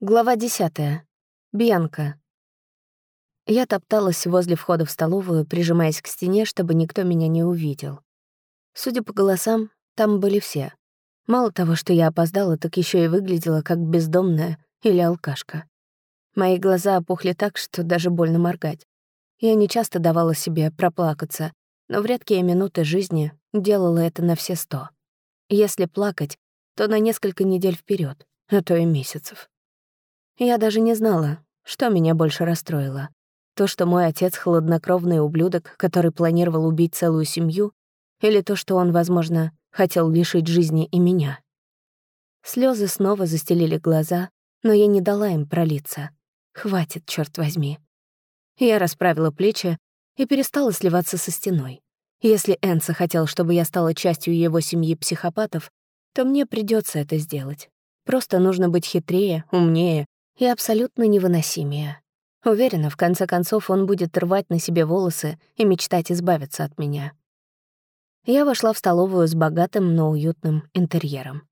Глава десятая. Бьянка. Я топталась возле входа в столовую, прижимаясь к стене, чтобы никто меня не увидел. Судя по голосам, там были все. Мало того, что я опоздала, так еще и выглядела как бездомная или алкашка. Мои глаза опухли так, что даже больно моргать. Я не часто давала себе проплакаться, но в редкие минуты жизни делала это на все сто. Если плакать, то на несколько недель вперед, а то и месяцев. Я даже не знала, что меня больше расстроило. То, что мой отец — хладнокровный ублюдок, который планировал убить целую семью, или то, что он, возможно, хотел лишить жизни и меня. Слезы снова застелили глаза, но я не дала им пролиться. Хватит, черт возьми. Я расправила плечи и перестала сливаться со стеной. Если Энса хотел, чтобы я стала частью его семьи психопатов, то мне придется это сделать. Просто нужно быть хитрее, умнее и абсолютно невыносимее. Уверена, в конце концов он будет рвать на себе волосы и мечтать избавиться от меня. Я вошла в столовую с богатым, но уютным интерьером.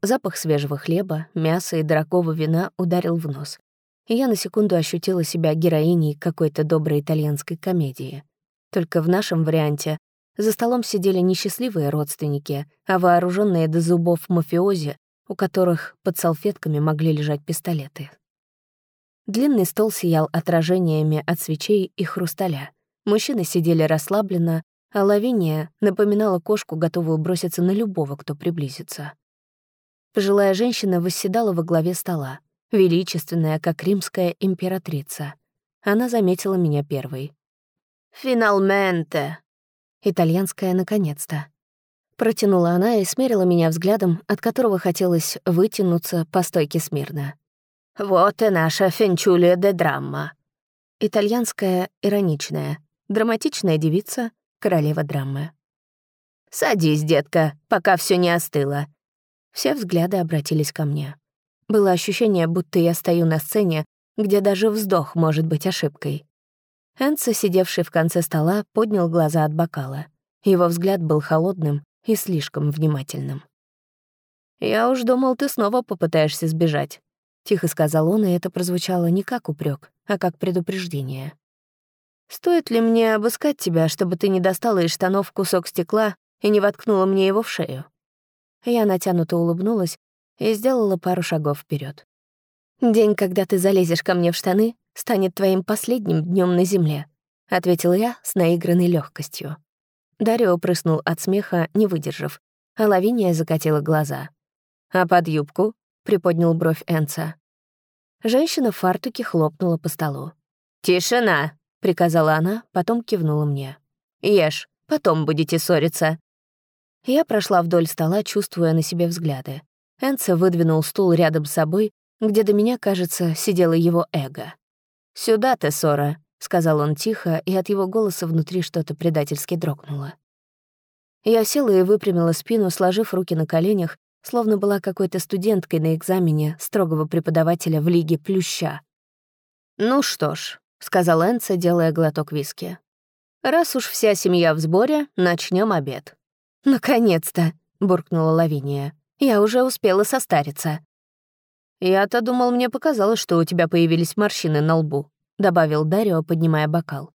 Запах свежего хлеба, мяса и дорогого вина ударил в нос. И я на секунду ощутила себя героиней какой-то доброй итальянской комедии. Только в нашем варианте за столом сидели не счастливые родственники, а вооруженные до зубов мафиози, у которых под салфетками могли лежать пистолеты. Длинный стол сиял отражениями от свечей и хрусталя. Мужчины сидели расслабленно, а Лавиния напоминала кошку, готовую броситься на любого, кто приблизится. Пожилая женщина восседала во главе стола, величественная, как римская императрица. Она заметила меня первой. «Финалменте!» Итальянская «наконец-то». Протянула она и смерила меня взглядом, от которого хотелось вытянуться по стойке смирно. «Вот и наша фенчулия де драма». Итальянская, ироничная, драматичная девица, королева драмы. «Садись, детка, пока все не остыло». Все взгляды обратились ко мне. Было ощущение, будто я стою на сцене, где даже вздох может быть ошибкой. Энца, сидевший в конце стола, поднял глаза от бокала. Его взгляд был холодным и слишком внимательным. «Я уж думал, ты снова попытаешься сбежать», Тихо сказал он, и это прозвучало не как упрек, а как предупреждение. «Стоит ли мне обыскать тебя, чтобы ты не достала из штанов кусок стекла и не воткнула мне его в шею?» Я натянуто улыбнулась и сделала пару шагов вперед. «День, когда ты залезешь ко мне в штаны, станет твоим последним днем на земле», — ответила я с наигранной легкостью. Дарио прыснул от смеха, не выдержав, а Лавиния закатила глаза. «А под юбку?» Приподнял бровь Энца. Женщина в фартуке хлопнула по столу. «Тишина!» — приказала она, потом кивнула мне. «Ешь, потом будете ссориться». Я прошла вдоль стола, чувствуя на себе взгляды. Энца выдвинул стул рядом с собой, где до меня, кажется, сидело его эго. «Сюда, Тессора», — сказал он тихо, и от его голоса внутри что-то предательски дрогнуло. Я села и выпрямила спину, сложив руки на коленях словно была какой-то студенткой на экзамене строгого преподавателя в Лиге Плюща. «Ну что ж», — сказал Энца, делая глоток виски. «Раз уж вся семья в сборе, начнем обед». «Наконец-то», — буркнула Лавиния. «Я уже успела состариться». «Я-то думал, мне показалось, что у тебя появились морщины на лбу», — добавил Дарио, поднимая бокал.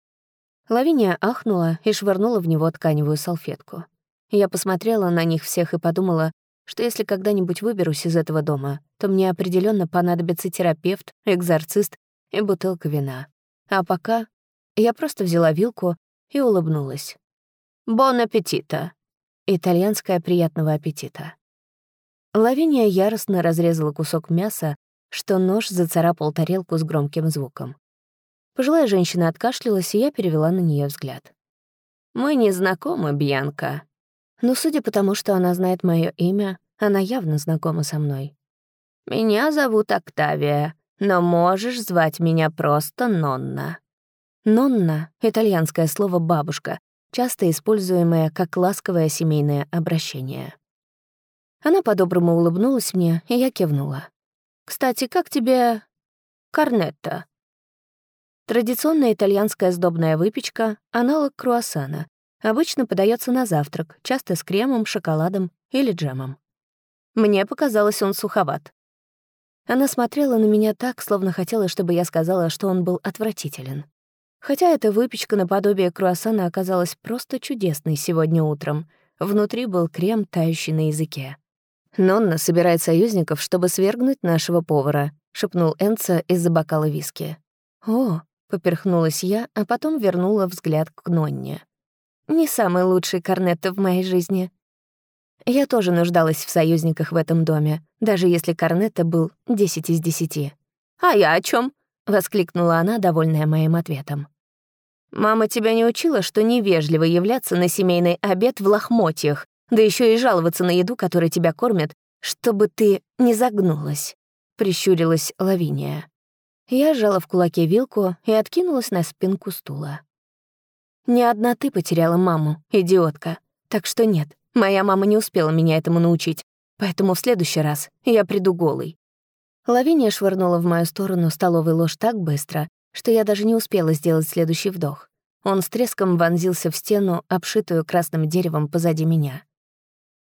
Лавиния ахнула и швырнула в него тканевую салфетку. Я посмотрела на них всех и подумала, что если когда-нибудь выберусь из этого дома, то мне определенно понадобится терапевт, экзорцист и бутылка вина. А пока я просто взяла вилку и улыбнулась. «Бон аппетита!» Итальянская приятного аппетита. Лавиния яростно разрезала кусок мяса, что нож зацарапал тарелку с громким звуком. Пожилая женщина откашлялась, и я перевела на нее взгляд. «Мы не знакомы, Бьянка», но судя по тому, что она знает мое имя, она явно знакома со мной. «Меня зовут Октавия, но можешь звать меня просто Нонна». «Нонна» — итальянское слово «бабушка», часто используемое как ласковое семейное обращение. Она по-доброму улыбнулась мне, и я кивнула. «Кстати, как тебе... корнетто?» Традиционная итальянская сдобная выпечка — аналог круассана, Обычно подается на завтрак, часто с кремом, шоколадом или джемом. Мне показалось, он суховат. Она смотрела на меня так, словно хотела, чтобы я сказала, что он был отвратителен. Хотя эта выпечка наподобие круассана оказалась просто чудесной сегодня утром. Внутри был крем, тающий на языке. «Нонна собирает союзников, чтобы свергнуть нашего повара», — шепнул Энца из-за бокала виски. «О», — поперхнулась я, а потом вернула взгляд к Нонне. «Не самый лучший корнетто в моей жизни». Я тоже нуждалась в союзниках в этом доме, даже если корнетто был 10 из 10. «А я о чем? воскликнула она, довольная моим ответом. «Мама тебя не учила, что невежливо являться на семейный обед в лохмотьях, да еще и жаловаться на еду, которой тебя кормят, чтобы ты не загнулась», — прищурилась Лавиния. Я сжала в кулаке вилку и откинулась на спинку стула. «Не одна ты потеряла маму, идиотка. Так что нет, моя мама не успела меня этому научить, поэтому в следующий раз я приду голый». Лавиния швырнула в мою сторону столовый ложь так быстро, что я даже не успела сделать следующий вдох. Он с треском вонзился в стену, обшитую красным деревом позади меня.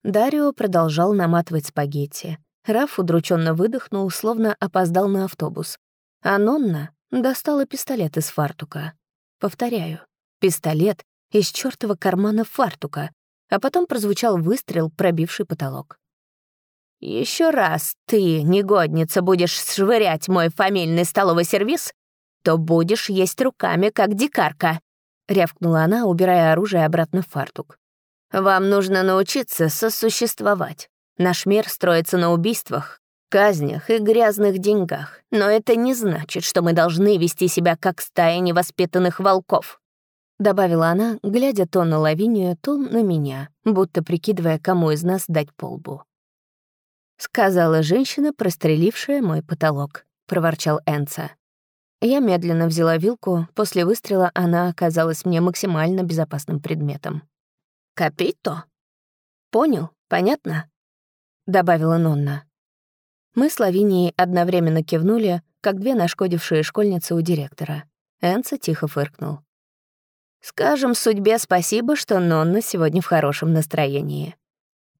Дарио продолжал наматывать спагетти. Раф удрученно выдохнул, словно опоздал на автобус. А Нонна достала пистолет из фартука. Повторяю, пистолет из чёртова кармана фартука, а потом прозвучал выстрел, пробивший потолок. Еще раз ты, негодница, будешь швырять мой фамильный столовый сервиз, то будешь есть руками, как дикарка», — рявкнула она, убирая оружие обратно в фартук. «Вам нужно научиться сосуществовать. Наш мир строится на убийствах, казнях и грязных деньгах, но это не значит, что мы должны вести себя как стая невоспитанных волков», — добавила она, глядя то на Лавинию, то на меня, будто прикидывая, кому из нас дать полбу. Сказала женщина, прострелившая мой потолок, — проворчал Энца. Я медленно взяла вилку, после выстрела она оказалась мне максимально безопасным предметом. «Капито?» «Понял, понятно?» — добавила Нонна. Мы с Лавинией одновременно кивнули, как две нашкодившие школьницы у директора. Энца тихо фыркнул. «Скажем судьбе спасибо, что Нонна сегодня в хорошем настроении».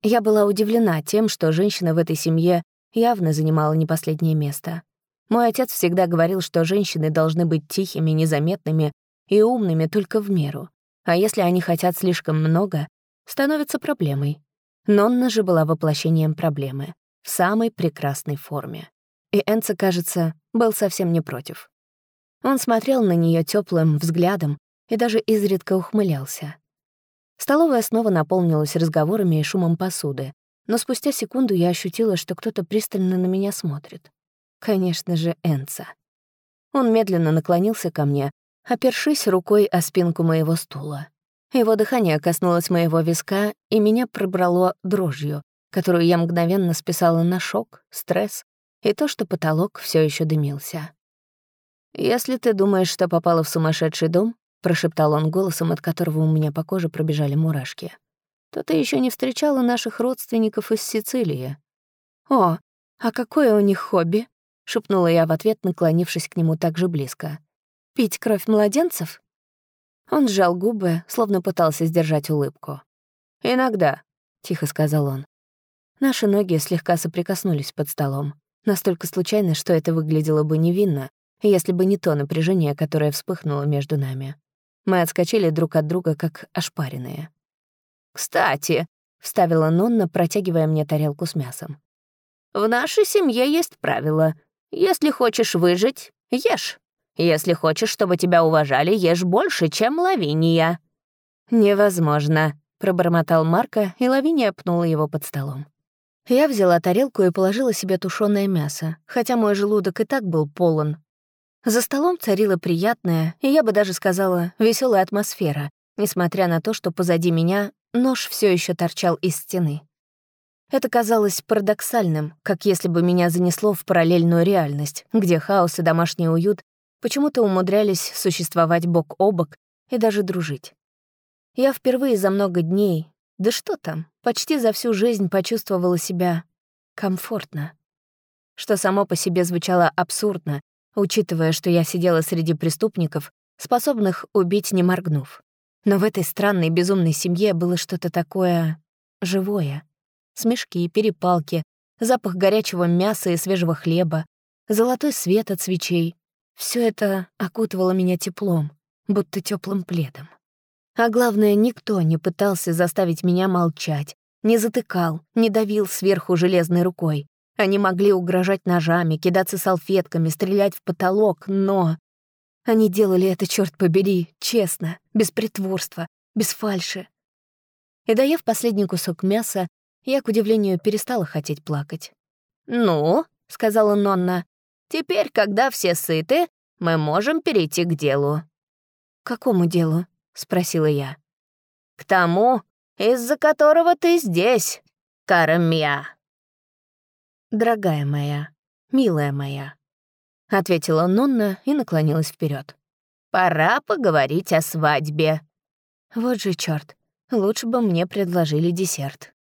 Я была удивлена тем, что женщина в этой семье явно занимала не последнее место. Мой отец всегда говорил, что женщины должны быть тихими, незаметными и умными только в меру. А если они хотят слишком много, становится проблемой. Нонна же была воплощением проблемы в самой прекрасной форме. И Энца, кажется, был совсем не против. Он смотрел на нее теплым взглядом и даже изредка ухмылялся. Столовая снова наполнилась разговорами и шумом посуды, но спустя секунду я ощутила, что кто-то пристально на меня смотрит. Конечно же, Энца. Он медленно наклонился ко мне, опершись рукой о спинку моего стула. Его дыхание коснулось моего виска, и меня пробрало дрожью, которую я мгновенно списала на шок, стресс и то, что потолок все еще дымился. «Если ты думаешь, что попала в сумасшедший дом», — прошептал он голосом, от которого у меня по коже пробежали мурашки, «то ты еще не встречала наших родственников из Сицилии». «О, а какое у них хобби?» — шепнула я в ответ, наклонившись к нему так же близко. «Пить кровь младенцев?» Он сжал губы, словно пытался сдержать улыбку. «Иногда», — тихо сказал он. Наши ноги слегка соприкоснулись под столом. Настолько случайно, что это выглядело бы невинно, если бы не то напряжение, которое вспыхнуло между нами. Мы отскочили друг от друга, как ошпаренные. «Кстати», — вставила Нонна, протягивая мне тарелку с мясом. «В нашей семье есть правило. Если хочешь выжить, ешь. Если хочешь, чтобы тебя уважали, ешь больше, чем Лавиния». «Невозможно», — пробормотал Марко, и Лавиния пнула его под столом. Я взяла тарелку и положила себе тушёное мясо, хотя мой желудок и так был полон. За столом царила приятная, и я бы даже сказала, веселая атмосфера, несмотря на то, что позади меня нож все еще торчал из стены. Это казалось парадоксальным, как если бы меня занесло в параллельную реальность, где хаос и домашний уют почему-то умудрялись существовать бок о бок и даже дружить. Я впервые за много дней, да что там, почти за всю жизнь почувствовала себя комфортно. Что само по себе звучало абсурдно, учитывая, что я сидела среди преступников, способных убить, не моргнув. Но в этой странной безумной семье было что-то такое живое. Смешки, перепалки, запах горячего мяса и свежего хлеба, золотой свет от свечей. Все это окутывало меня теплом, будто теплым пледом. А главное, никто не пытался заставить меня молчать, не затыкал, не давил сверху железной рукой. Они могли угрожать ножами, кидаться салфетками, стрелять в потолок, но... Они делали это, черт побери, честно, без притворства, без фальши. И доев последний кусок мяса, я, к удивлению, перестала хотеть плакать. «Ну», — сказала Нонна, — «теперь, когда все сыты, мы можем перейти к делу». «К какому делу?» — спросила я. «К тому, из-за которого ты здесь, Карамья». «Дорогая моя, милая моя», — ответила Нонна и наклонилась вперед. «Пора поговорить о свадьбе». Вот же черт, лучше бы мне предложили десерт.